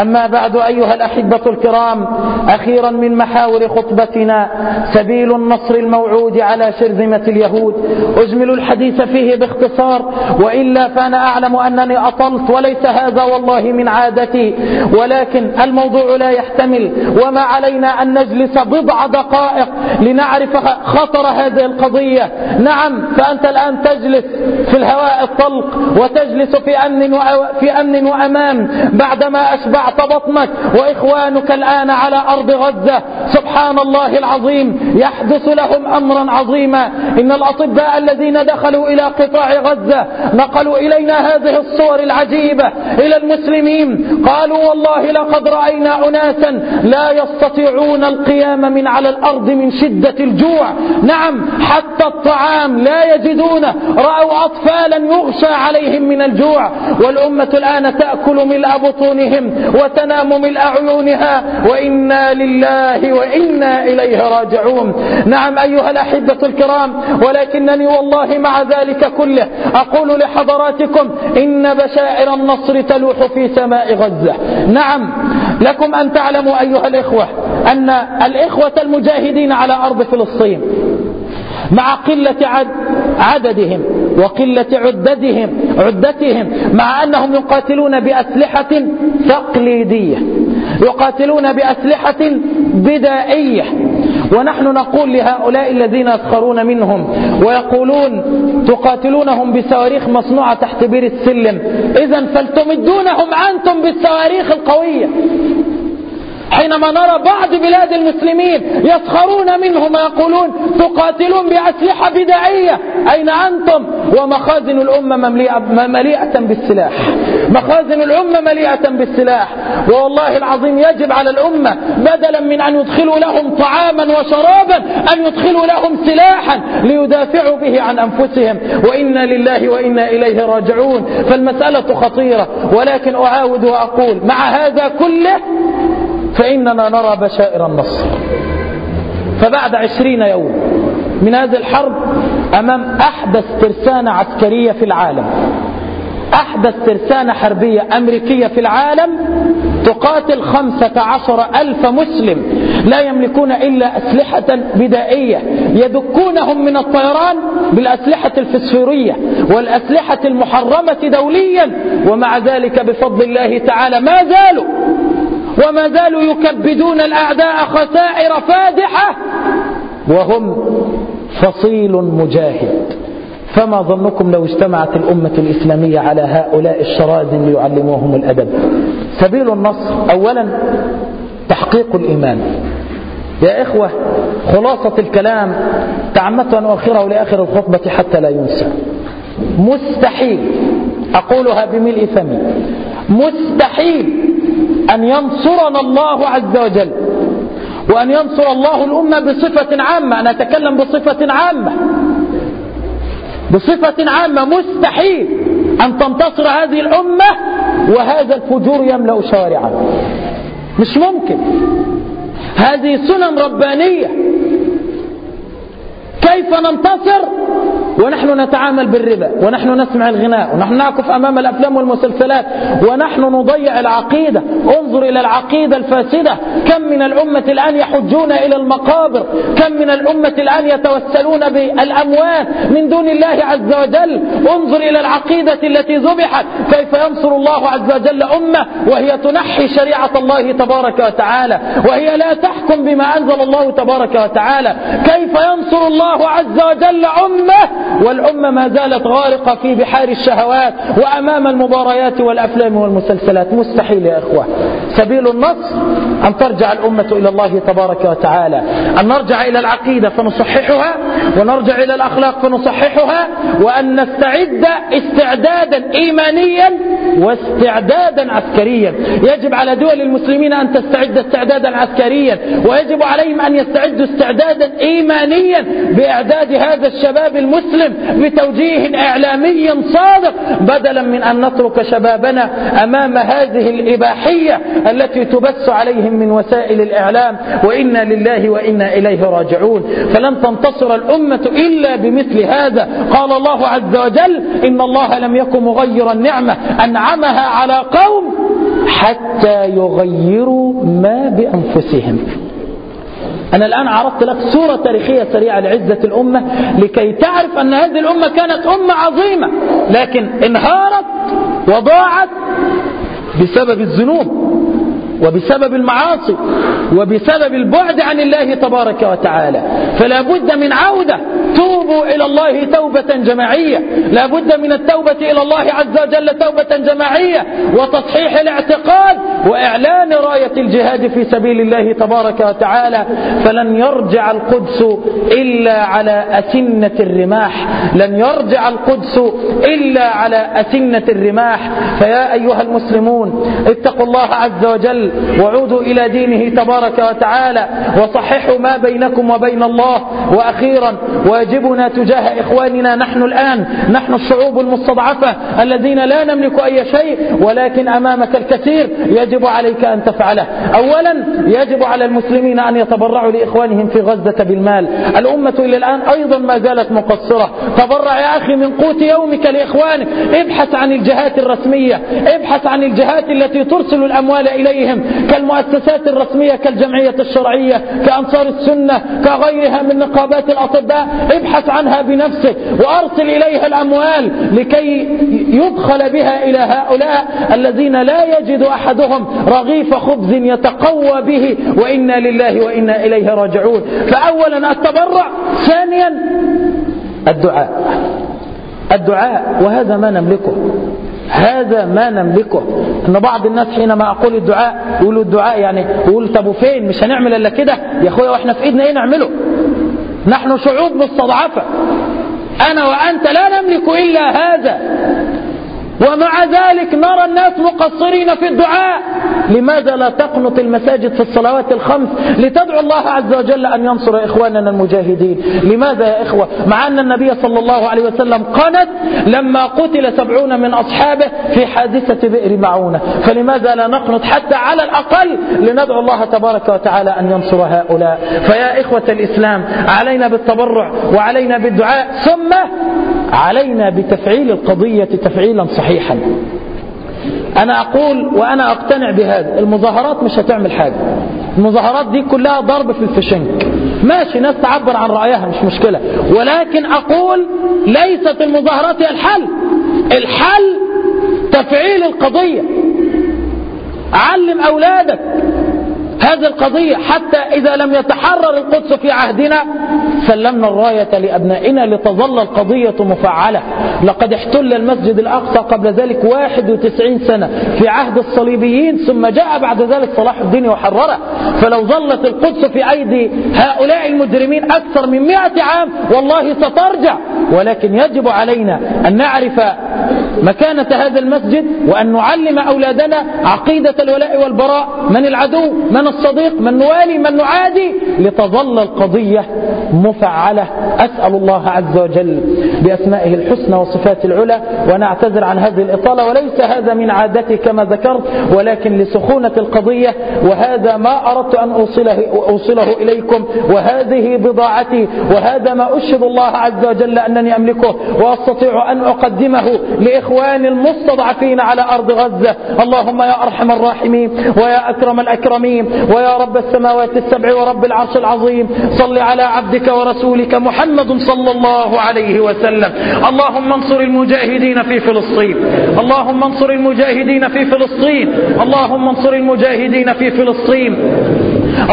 أما بعد أيها الأحبة الكرام أخيرا من محاور خطبتنا سبيل النصر الموعود على شرذمة اليهود. أجمل الحديث فيه باختصار وإلا فأنا أعلم أنني أطلت وليس هذا والله من عادتي. ولكن الموضوع لا يحتمل وما علينا أن نجلس بضع دقائق لنعرف خطر هذه القضية. نعم فأنت الآن تجلس في الهواء الطلق وتجلس في أمن في أمن وأمان بعدما أشبعت بطنك. وإخوانك الآن على أرض غزة سبحان الله العظيم يحدث لهم أمرا عظيما. إن الأطباء الذين دخلوا إلى قطاع غزة نقلوا إلينا هذه الصور العجيبة إلى المسلمين. قالوا والله لقد رأينا أناسا لا يستطيعون القيام من على الأرض من شدة الجوع. نعم حتى الطعام لا يجدونه رأوا أطفالا يغشى عليهم من الجوع. والأمة الآن تأكل ملء بطونهم وتنام ملء عيونها وإنا لله وإنا إليه راجعون. نعم أيها الأحبة الكرام ولكنني والله مع ذلك كله أقول لحضراتكم إن بشائر النصر تلوح في سماء غزة. نعم لكم أن تعلموا أيها الإخوة أن الإخوة المجاهدين على أرض فلسطين مع قلة عد عددهم وقلة عدتهم عدتهم مع أنهم يقاتلون بأسلحة تقليدية يقاتلون بأسلحة بدائية. ونحن نقول لهؤلاء الذين يسخرون منهم ويقولون تقاتلونهم بصواريخ مصنوعة تحت بير السلم. إذا فلتمدونهم أنتم بالصواريخ القوية. حينما نرى بعض بلاد المسلمين يسخرون منهم ويقولون تقاتلون بأسلحة بدعية أين أنتم؟ ومخازن الأمة مليئة بالسلاح. مخازن الأمة مليئة بالسلاح. والله العظيم يجب على الأمة بدلا من أن يدخلوا لهم طعاما وشرابا أن يدخلوا لهم سلاحا ليدافعوا به عن أنفسهم. وإنا لله وإنا إليه راجعون. فالمسألة خطيرة ولكن أعاود وأقول مع هذا كله فإننا نرى بشائر النصر. فبعد عشرين يوم من هذه الحرب أمام أحدث ترسانة عسكرية في العالم أحدث ترسانة حربية أمريكية في العالم تقاتل خمسة عشر ألف مسلم لا يملكون إلا أسلحة بدائية يدكونهم من الطيران بالأسلحة الفسفورية والأسلحة المحرمة دوليا ومع ذلك بفضل الله تعالى ما زالوا وما زالوا يكبدون الأعداء خسائر فادحة وهم فصيل مجاهد. فما ظنكم لو اجتمعت الأمة الإسلامية على هؤلاء الشراذم ليعلموهم الأدب؟ سبيل النصر أولا تحقيق الإيمان. يا إخوة خلاصة الكلام تعمدت أن أؤخره لآخر الخطبة حتى لا ينسى. مستحيل أقولها بملء فمي مستحيل أن ينصرنا الله عز وجل وأن ينصر الله الأمة بصفة عامة. أنا أتكلم بصفة عامة. بصفة عامة مستحيل أن تنتصر هذه الأمة وهذا الفجور يملأ شوارعها مش ممكن. هذه سنن ربانية. كيف ننتصر؟ ونحن نتعامل بالربا ونحن نسمع الغناء ونحن نعكف أمام الأفلام والمسلسلات ونحن نضيع العقيدة. انظر إلى العقيدة الفاسدة. كم من الأمة الآن يحجون إلى المقابر؟ كم من الأمة الآن يتوسلون بالأموات من دون الله عز وجل؟ انظر إلى العقيدة التي ذبحت. كيف ينصر الله عز وجل أمة وهي تنحي شريعة الله تبارك وتعالى؟ وهي لا تحكم بما أنزل الله تبارك وتعالى. كيف ينصر الله عز وجل أمة والأمة ما زالت غارقة في بحار الشهوات وأمام المباريات والأفلام والمسلسلات. مستحيل يا إخوة. سبيل النصر أن ترجع الأمة إلى الله تبارك وتعالى. أن نرجع إلى العقيدة فنصححها ونرجع إلى الأخلاق فنصححها وأن نستعد استعدادا إيمانيا واستعدادا عسكريا. يجب على دول المسلمين أن تستعد استعدادا عسكريا ويجب عليهم أن يستعدوا استعدادا إيمانيا بإعداد هذا الشباب المسلم بتوجيه إعلامي صادق بدلا من أن نترك شبابنا أمام هذه الإباحية التي تبث عليهم من وسائل الإعلام وإنا لله وإنا إليه راجعون. فلن تنتصر الأمة إلا بمثل هذا. قال الله عز وجل إن الله لم يكن مغيرا نعمة أنعمها على قوم حتى يغيروا ما بأنفسهم. أنا الآن عرضت لك صورة تاريخية سريعة لعزة الأمة لكي تعرف أن هذه الأمة كانت أمة عظيمة لكن انهارت وضاعت بسبب الذنوب وبسبب المعاصي وبسبب البعد عن الله تبارك وتعالى. فلا بد من عودة توبوا إلى الله توبة جماعية. لا بد من التوبة إلى الله عز وجل توبة جماعية وتصحيح الاعتقاد وإعلان راية الجهاد في سبيل الله تبارك وتعالى. فلن يرجع القدس إلا على أسنة الرماح. لن يرجع القدس إلا على أسنة الرماح. فيا أيها المسلمون اتقوا الله عز وجل وعودوا إلى دينه تبارك وتعالى. وصححوا ما بينكم وبين الله. وأخيرا واجبنا تجاه إخواننا نحن الآن نحن الشعوب المستضعفة الذين لا نملك أي شيء ولكن أمامك الكثير يجب عليك أن تفعله. أولا يجب على المسلمين أن يتبرعوا لإخوانهم في غزة بالمال. الأمة إلى الآن أيضا ما زالت مقصرة. تبرع يا أخي من قوت يومك لإخوانك. ابحث عن الجهات الرسمية ابحث عن الجهات التي ترسل الأموال إليهم كالمؤسسات الرسمية كالجمعية الشرعية كأنصار السنة كغيرها من نقابات الأطباء. ابحث عنها بنفسك وأرسل إليها الأموال لكي يدخل بها إلى هؤلاء الذين لا يجد أحدهم رغيف خبز يتقوى به وإنا لله وإنا إليه راجعون. فأولا التبرع ثانيا الدعاء. الدعاء وهذا ما نملكه. هذا ما نملكه. أن بعض الناس حينما أقول الدعاء يقولوا الدعاء يعني يقول طب وفين؟ مش هنعمل إلا كده؟ يا أخويا وإحنا في إيدنا إيه نعمله؟ نحن شعوب مستضعفة. أنا وأنت لا نملك إلا هذا. ومع ذلك نرى الناس مقصرين في الدعاء. لماذا لا تقنط المساجد في الصلوات الخمس لتدعو الله عز وجل أن ينصر إخواننا المجاهدين؟ لماذا يا إخوة؟ مع أن النبي صلى الله عليه وسلم قنت لما قتل سبعون من أصحابه في حادثة بئر معونة. فلماذا لا نقنط حتى على الأقل لندعو الله تبارك وتعالى أن ينصر هؤلاء؟ فيا إخوة الإسلام علينا بالتبرع وعلينا بالدعاء. ثم علينا بتفعيل القضية تفعيلا صحيحا. أنا أقول وأنا أقتنع بهذا المظاهرات مش هتعمل حاجة. المظاهرات دي كلها ضرب في الفشنك. ماشي ناس تعبر عن رأيها مش مشكلة. ولكن أقول ليست المظاهرات هي الحل. الحل تفعيل القضية. علم أولادك. هذه القضية حتى إذا لم يتحرر القدس في عهدنا سلمنا الراية لأبنائنا لتظل القضية مفعلة. لقد احتل المسجد الأقصى قبل ذلك 91 سنة في عهد الصليبيين ثم جاء بعد ذلك صلاح الدين وحرره. فلو ظلت القدس في أيدي هؤلاء المجرمين أكثر من 100 عام والله سترجع. ولكن يجب علينا أن نعرف مكانة هذا المسجد وأن نعلم أولادنا عقيدة الولاء والبراء. من العدو؟ من الصديق من نوالي من نعادي لتظل القضية مفعلة. أسأل الله عز وجل بأسمائه الحسنى وصفاته العلى ونعتذر عن هذه الإطالة. وليس هذا من عادتي كما ذكرت ولكن لسخونة القضية. وهذا ما أردت أن أوصله, أوصله إليكم وهذه بضاعتي. وهذا ما أشهد الله عز وجل أنني أملكه وأستطيع أن أقدمه لإخواني المستضعفين على أرض غزة. اللهم يا أرحم الراحمين ويا أكرم الأكرمين ويا رب السماوات السبع ورب العرش العظيم صل على عبدك ورسولك محمد صلى الله عليه وسلم. اللهم انصر المجاهدين في فلسطين. اللهم انصر المجاهدين في فلسطين. اللهم انصر المجاهدين في فلسطين.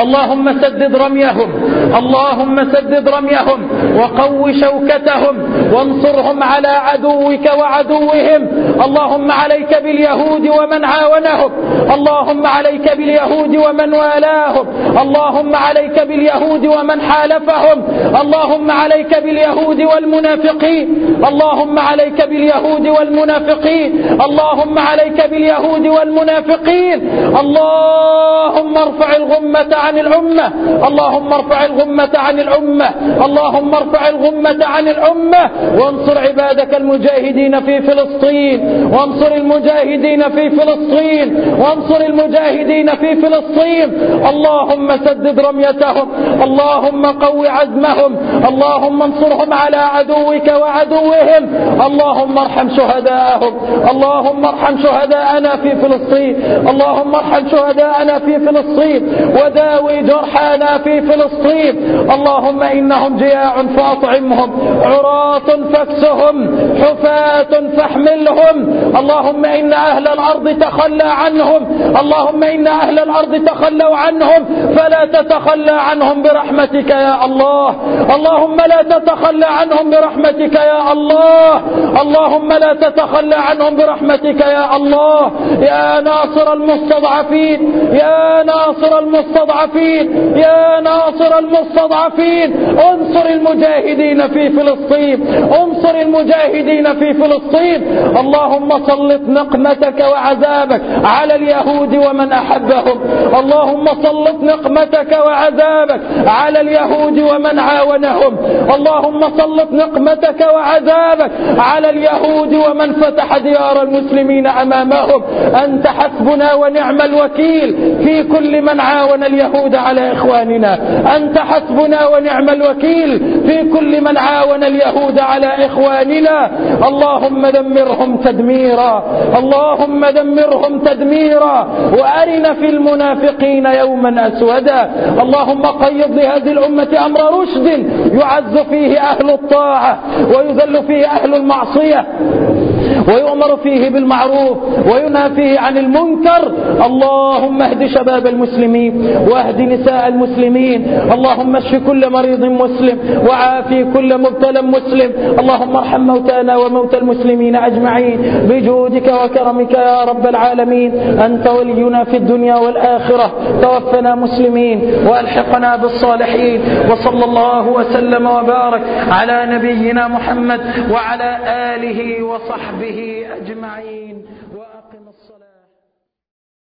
اللهم سدد رميهم. اللهم سدد رميهم. وقو شوكتهم. وانصرهم على عدوك وعدوهم. اللهم عليك باليهود ومن عاونهم. اللهم عليك باليهود ومن والاهم. اللهم عليك باليهود ومن حالفهم. اللهم عليك باليهود والمنافقين. اللهم عليك باليهود والمنافقين. اللهم عليك باليهود والمنافقين. اللهم ارفع الغمة عن الأمة. اللهم ارفع الغمة عن الأمة. اللهم ارفع الغمة عن الأمة. وانصر عبادك المجاهدين في فلسطين. وانصر المجاهدين في فلسطين. وانصر المجاهدين في فلسطين. اللهم سدد رميتهم. اللهم قو عزمهم. اللهم انصرهم على عدوك وعدوهم. اللهم ارحم شهداءهم. اللهم ارحم شهداءنا في فلسطين. اللهم ارحم شهداءنا في فلسطين. وداوي جرحانا في فلسطين. اللهم إنهم جياع فأطعمهم عراة فاكسهم حفاة فاحملهم. اللهم إن أهل الأرض تخلى عنهم. اللهم إن أهل الأرض تخلوا عنهم. فلا تتخلى عنهم برحمتك يا الله. اللهم لا تتخلى عنهم برحمتك يا الله. اللهم لا تتخلى عنهم برحمتك يا الله. يا ناصر المستضعفين يا ناصر المستضعفين. يا ناصر المستضعفين انصر المجاهدين في فلسطين. انصر المجاهدين في فلسطين. اللهم سلط نقمتك وعذابك على اليهود ومن أحبهم. اللهم سلط نقمتك وعذابك على اليهود ومن عاونهم. اللهم سلط نقمتك وعذابك على اليهود ومن فتح ديار المسلمين أمامهم. أنت حسبنا ونعم الوكيل في كل من عاون اليهود على إخواننا. أنت حسبنا ونعم الوكيل. في كل من عاون اليهود على إخواننا. اللهم دمرهم تدميرا. اللهم دمرهم تدميرا. وأرنا في المنافقين يوما أسودا. اللهم قيض لهذه الأمة أمر رشد يعز فيه أهل الطاعة ويذل فيه أهل المعصية ويؤمر فيه بالمعروف وينهى فيه عن المنكر. اللهم اهد شباب المسلمين وأهد نساء المسلمين. اللهم اشف كل مريض مسلم وعافي كل مبتلى مسلم. اللهم ارحم موتانا وموتى المسلمين أجمعين. بجودك وكرمك يا رب العالمين. أنت ولينا في الدنيا والآخرة. توفنا مسلمين وألحقنا بالصالحين. وصلى الله وسلم وبارك على نبينا محمد وعلى آله وصحبه أجمعين.